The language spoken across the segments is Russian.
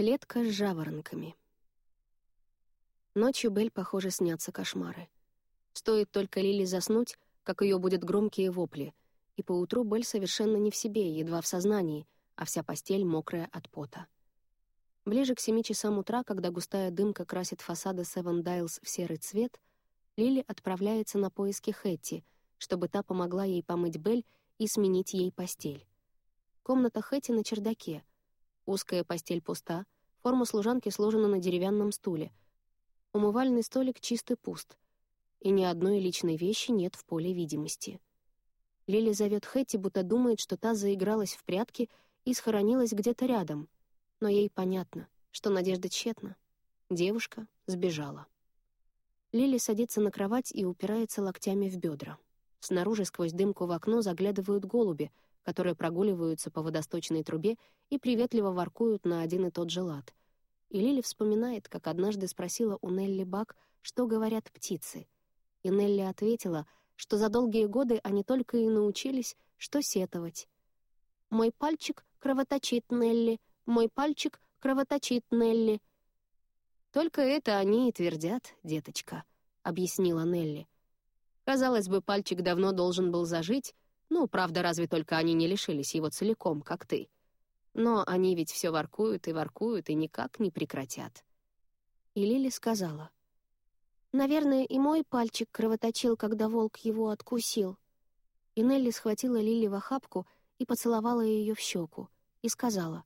Клетка с жаворонками. Ночью Бель, похоже, снятся кошмары. Стоит только Лили заснуть, как ее будут громкие вопли, и поутру Бель совершенно не в себе, едва в сознании, а вся постель мокрая от пота. Ближе к семи часам утра, когда густая дымка красит фасады Севен Дайлс в серый цвет, Лили отправляется на поиски Хэтти, чтобы та помогла ей помыть Бель и сменить ей постель. Комната Хэтти на чердаке. Узкая постель пуста, форма служанки сложена на деревянном стуле. Умывальный столик чистый пуст, и ни одной личной вещи нет в поле видимости. Лили зовет Хэтти, будто думает, что та заигралась в прятки и схоронилась где-то рядом. Но ей понятно, что надежда тщетна. Девушка сбежала. Лили садится на кровать и упирается локтями в бедра. Снаружи сквозь дымку в окно заглядывают голуби, которые прогуливаются по водосточной трубе и приветливо воркуют на один и тот же лад. И Лили вспоминает, как однажды спросила у Нелли Бак, что говорят птицы. И Нелли ответила, что за долгие годы они только и научились, что сетовать. «Мой пальчик кровоточит, Нелли, мой пальчик кровоточит, Нелли». «Только это они и твердят, деточка», — объяснила Нелли. Казалось бы, пальчик давно должен был зажить, ну, правда, разве только они не лишились его целиком, как ты. Но они ведь все воркуют и воркуют, и никак не прекратят. И Лили сказала. «Наверное, и мой пальчик кровоточил, когда волк его откусил». И Нелли схватила Лили в охапку и поцеловала ее в щеку, и сказала.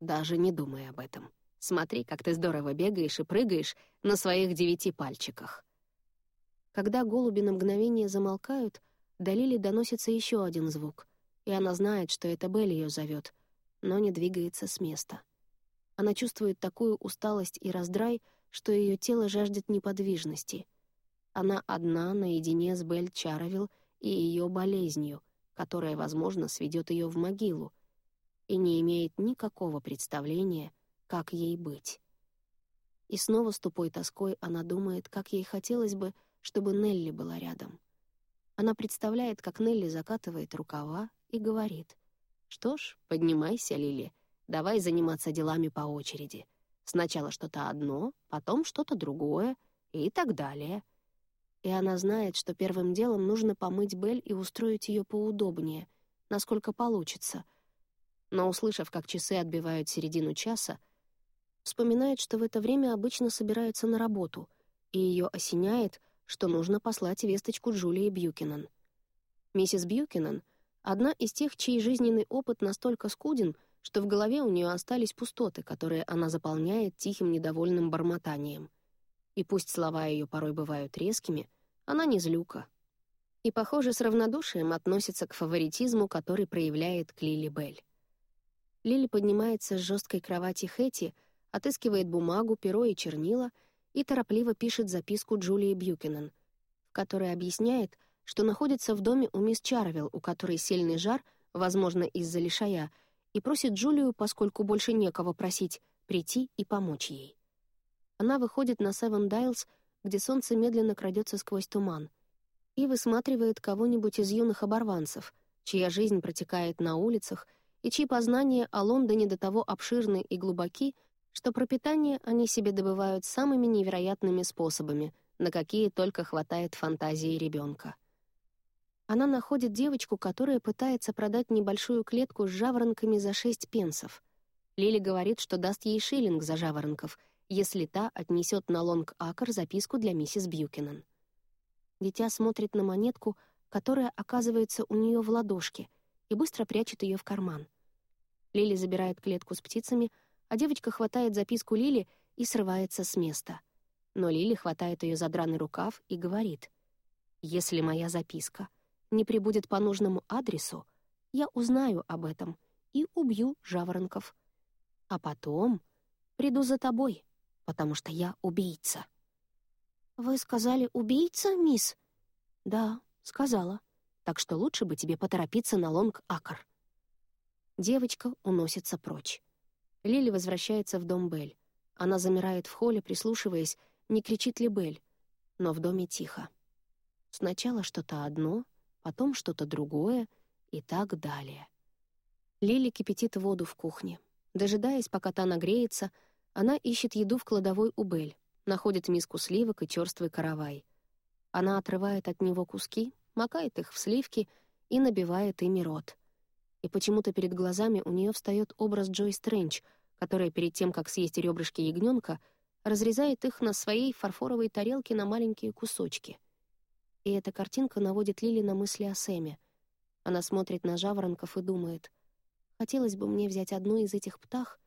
«Даже не думай об этом. Смотри, как ты здорово бегаешь и прыгаешь на своих девяти пальчиках». Когда голуби на мгновение замолкают, до Лили доносится еще один звук, и она знает, что это Белль ее зовет, но не двигается с места. Она чувствует такую усталость и раздрай, что ее тело жаждет неподвижности. Она одна наедине с Белль Чаровил и ее болезнью, которая, возможно, сведет ее в могилу, и не имеет никакого представления, как ей быть. И снова с тупой тоской она думает, как ей хотелось бы, чтобы Нелли была рядом. Она представляет, как Нелли закатывает рукава и говорит. «Что ж, поднимайся, Лили, давай заниматься делами по очереди. Сначала что-то одно, потом что-то другое и так далее». И она знает, что первым делом нужно помыть Бель и устроить ее поудобнее, насколько получится. Но, услышав, как часы отбивают середину часа, вспоминает, что в это время обычно собирается на работу, и ее осеняет — что нужно послать весточку Джулии Бьюкинен. Миссис Бьюкинен — одна из тех, чей жизненный опыт настолько скуден, что в голове у нее остались пустоты, которые она заполняет тихим недовольным бормотанием. И пусть слова ее порой бывают резкими, она не злюка. И, похоже, с равнодушием относится к фаворитизму, который проявляет к Лили Белль. Лили поднимается с жесткой кровати Хэти, отыскивает бумагу, перо и чернила — и торопливо пишет записку Джулии Бьюкинен, в которой объясняет, что находится в доме у мисс Чарвилл, у которой сильный жар, возможно, из-за лишая, и просит Джулию, поскольку больше некого просить, прийти и помочь ей. Она выходит на Севен Дайлс, где солнце медленно крадется сквозь туман, и высматривает кого-нибудь из юных оборванцев, чья жизнь протекает на улицах и чьи познания о Лондоне до того обширны и глубоки, что пропитание они себе добывают самыми невероятными способами, на какие только хватает фантазии ребенка. Она находит девочку, которая пытается продать небольшую клетку с жаворонками за шесть пенсов. Лили говорит, что даст ей шиллинг за жаворонков, если та отнесет на Лонг-Акр записку для миссис Бьюкинен. Дитя смотрит на монетку, которая оказывается у нее в ладошке, и быстро прячет ее в карман. Лили забирает клетку с птицами — а девочка хватает записку Лили и срывается с места. Но Лили хватает ее за драный рукав и говорит, «Если моя записка не прибудет по нужному адресу, я узнаю об этом и убью жаворонков. А потом приду за тобой, потому что я убийца». «Вы сказали убийца, мисс?» «Да, сказала. Так что лучше бы тебе поторопиться на Лонг-Акр». Девочка уносится прочь. Лили возвращается в дом Бель. Она замирает в холле, прислушиваясь, не кричит ли Бель. Но в доме тихо. Сначала что-то одно, потом что-то другое и так далее. Лили кипятит воду в кухне. Дожидаясь, пока та нагреется, она ищет еду в кладовой у Бель, находит миску сливок и черствый каравай. Она отрывает от него куски, макает их в сливки и набивает ими рот. И почему-то перед глазами у нее встает образ Джой Стрэндж, которая перед тем, как съесть ребрышки ягненка, разрезает их на своей фарфоровой тарелке на маленькие кусочки. И эта картинка наводит Лили на мысли о Сэме. Она смотрит на жаворонков и думает, «Хотелось бы мне взять одну из этих птах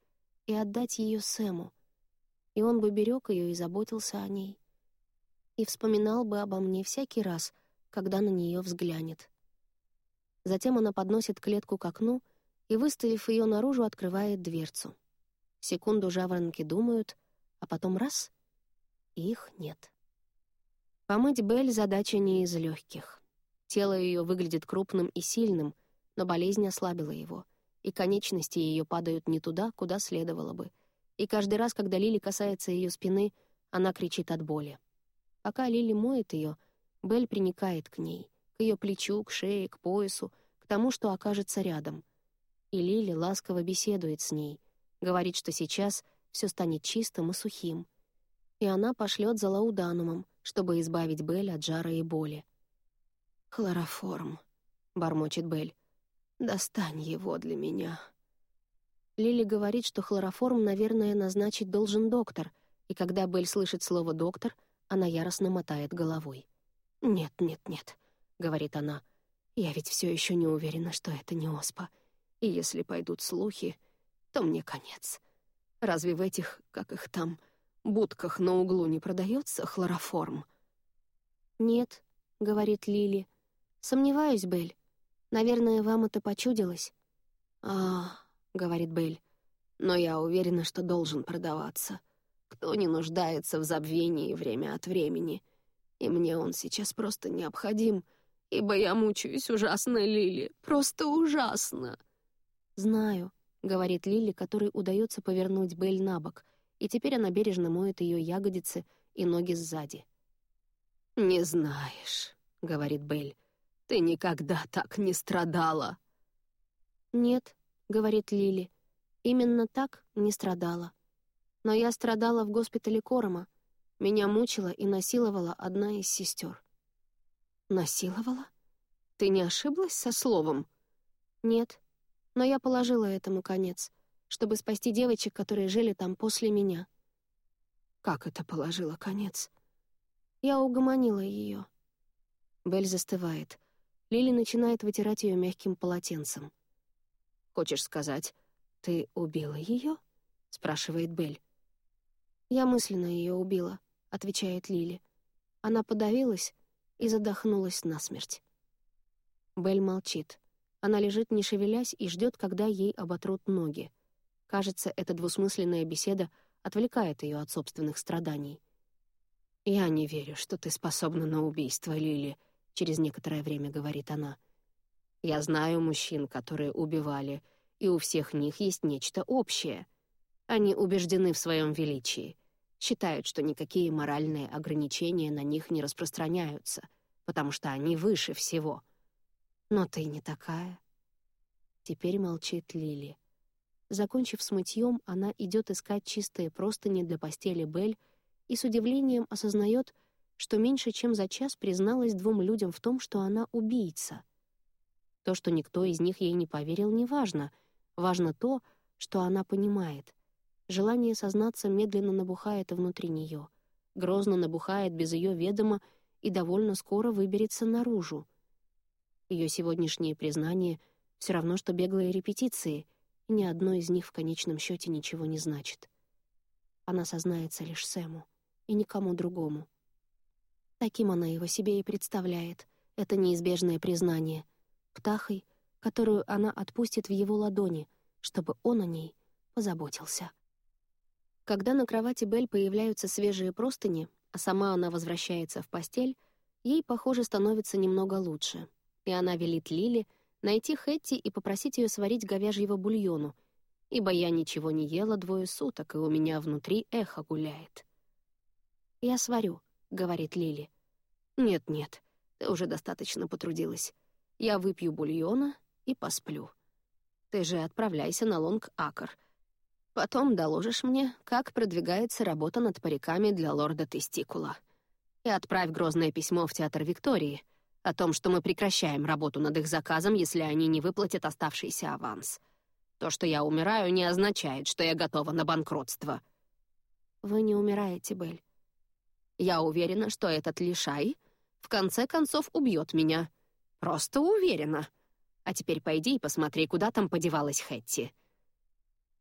и отдать ее Сэму, и он бы берег ее и заботился о ней, и вспоминал бы обо мне всякий раз, когда на нее взглянет». Затем она подносит клетку к окну и, выставив ее наружу, открывает дверцу. Секунду жаворонки думают, а потом раз — и их нет. Помыть Белль задача не из легких. Тело ее выглядит крупным и сильным, но болезнь ослабила его, и конечности ее падают не туда, куда следовало бы. И каждый раз, когда Лили касается ее спины, она кричит от боли. Пока Лили моет ее, Белль приникает к ней, к ее плечу, к шее, к поясу, к тому, что окажется рядом. И Лили ласково беседует с ней, говорит, что сейчас все станет чистым и сухим. И она пошлет за лауданумом, чтобы избавить Белль от жара и боли. «Хлороформ», — бормочет Белль. «Достань его для меня». Лили говорит, что хлороформ, наверное, назначить должен доктор, и когда Белль слышит слово «доктор», она яростно мотает головой. «Нет, нет, нет», — говорит она, — «я ведь все еще не уверена, что это не оспа. И если пойдут слухи, то мне конец. Разве в этих, как их там, будках на углу не продается хлороформ?» «Нет», — говорит Лили. «Сомневаюсь, Белль. Наверное, вам это почудилось». «А, — говорит Белль, — но я уверена, что должен продаваться. Кто не нуждается в забвении время от времени? И мне он сейчас просто необходим, ибо я мучаюсь ужасно, Лили, просто ужасно. «Знаю», — говорит Лили, которой удается повернуть Белль на бок, и теперь она бережно моет ее ягодицы и ноги сзади. «Не знаешь», — говорит Белль, — «ты никогда так не страдала». «Нет», — говорит Лили, — «именно так не страдала». Но я страдала в госпитале Корома. Меня мучила и насиловала одна из сестер. «Насиловала? Ты не ошиблась со словом?» «Нет, но я положила этому конец, чтобы спасти девочек, которые жили там после меня». «Как это положила конец?» Я угомонила ее. Белль застывает. Лили начинает вытирать ее мягким полотенцем. «Хочешь сказать, ты убила ее?» — спрашивает Белль. «Я мысленно ее убила», — отвечает Лили. Она подавилась и задохнулась насмерть. Белль молчит. Она лежит, не шевелясь, и ждет, когда ей оботрут ноги. Кажется, эта двусмысленная беседа отвлекает ее от собственных страданий. «Я не верю, что ты способна на убийство, Лили», — через некоторое время говорит она. «Я знаю мужчин, которые убивали, и у всех них есть нечто общее. Они убеждены в своем величии считают, что никакие моральные ограничения на них не распространяются, потому что они выше всего. Но ты не такая. Теперь молчит Лили. Закончив с мытьем, она идет искать чистые простыни для постели Бель и с удивлением осознает, что меньше чем за час призналась двум людям в том, что она убийца. То, что никто из них ей не поверил, не важно. Важно то, что она понимает — Желание сознаться медленно набухает внутри нее, грозно набухает без ее ведома и довольно скоро выберется наружу. Ее сегодняшние признания — все равно, что беглые репетиции, и ни одно из них в конечном счете ничего не значит. Она сознается лишь Сэму и никому другому. Таким она его себе и представляет, это неизбежное признание, птахой, которую она отпустит в его ладони, чтобы он о ней позаботился. Когда на кровати Бель появляются свежие простыни, а сама она возвращается в постель, ей, похоже, становится немного лучше. И она велит Лили найти Хэтти и попросить ее сварить говяжьего бульону, ибо я ничего не ела двое суток, и у меня внутри эхо гуляет. «Я сварю», — говорит Лили. «Нет-нет, ты уже достаточно потрудилась. Я выпью бульона и посплю. Ты же отправляйся на Лонг-Акр. Потом доложишь мне, как продвигается работа над париками для лорда Тестикула. И отправь грозное письмо в Театр Виктории о том, что мы прекращаем работу над их заказом, если они не выплатят оставшийся аванс. То, что я умираю, не означает, что я готова на банкротство. Вы не умираете, Белль. Я уверена, что этот лишай в конце концов убьет меня. Просто уверена. А теперь пойди и посмотри, куда там подевалась Хэтти.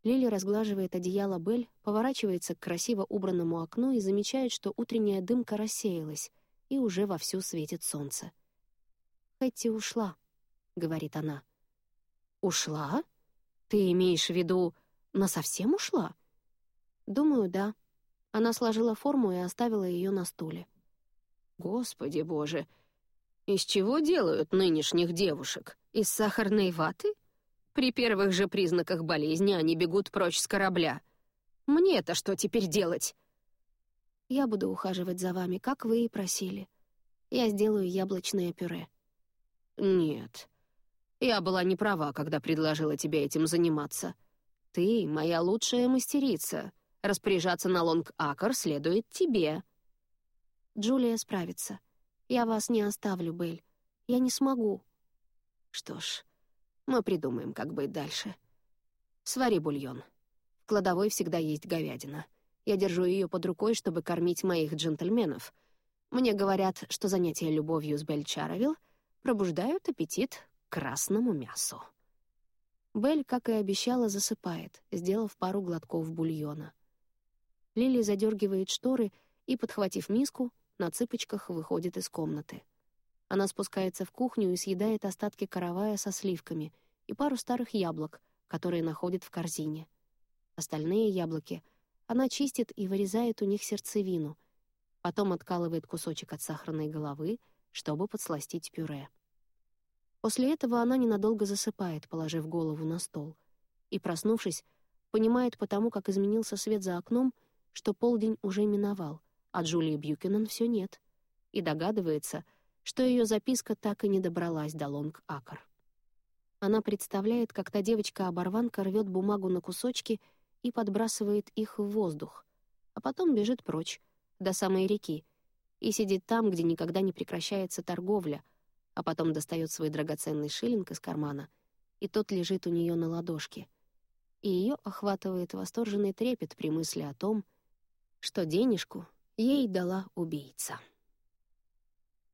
Лили разглаживает одеяло Бель, поворачивается к красиво убранному окну и замечает, что утренняя дымка рассеялась, и уже вовсю светит солнце. «Хэтти ушла», — говорит она. «Ушла? Ты имеешь в виду, насовсем ушла?» «Думаю, да». Она сложила форму и оставила ее на стуле. «Господи боже! Из чего делают нынешних девушек? Из сахарной ваты?» При первых же признаках болезни они бегут прочь с корабля. Мне-то что теперь делать? Я буду ухаживать за вами, как вы и просили. Я сделаю яблочное пюре. Нет. Я была не права, когда предложила тебе этим заниматься. Ты — моя лучшая мастерица. Распоряжаться на Лонг-Акр следует тебе. Джулия справится. Я вас не оставлю, Белль. Я не смогу. Что ж, мы придумаем, как быть дальше. Свари бульон. В кладовой всегда есть говядина. Я держу ее под рукой, чтобы кормить моих джентльменов. Мне говорят, что занятия любовью с Бель Чаровил пробуждают аппетит к красному мясу. Бель, как и обещала, засыпает, сделав пару глотков бульона. Лили задергивает шторы и, подхватив миску, на цыпочках выходит из комнаты. Она спускается в кухню и съедает остатки каравая со сливками и пару старых яблок, которые находит в корзине. Остальные яблоки она чистит и вырезает у них сердцевину, потом откалывает кусочек от сахарной головы, чтобы подсластить пюре. После этого она ненадолго засыпает, положив голову на стол, и, проснувшись, понимает потому, как изменился свет за окном, что полдень уже миновал, а Джулии Бьюкинен все нет, и догадывается — что ее записка так и не добралась до Лонг-Акр. Она представляет, как та девочка-оборванка рвет бумагу на кусочки и подбрасывает их в воздух, а потом бежит прочь, до самой реки, и сидит там, где никогда не прекращается торговля, а потом достает свой драгоценный шиллинг из кармана, и тот лежит у нее на ладошке. И ее охватывает восторженный трепет при мысли о том, что денежку ей дала убийца.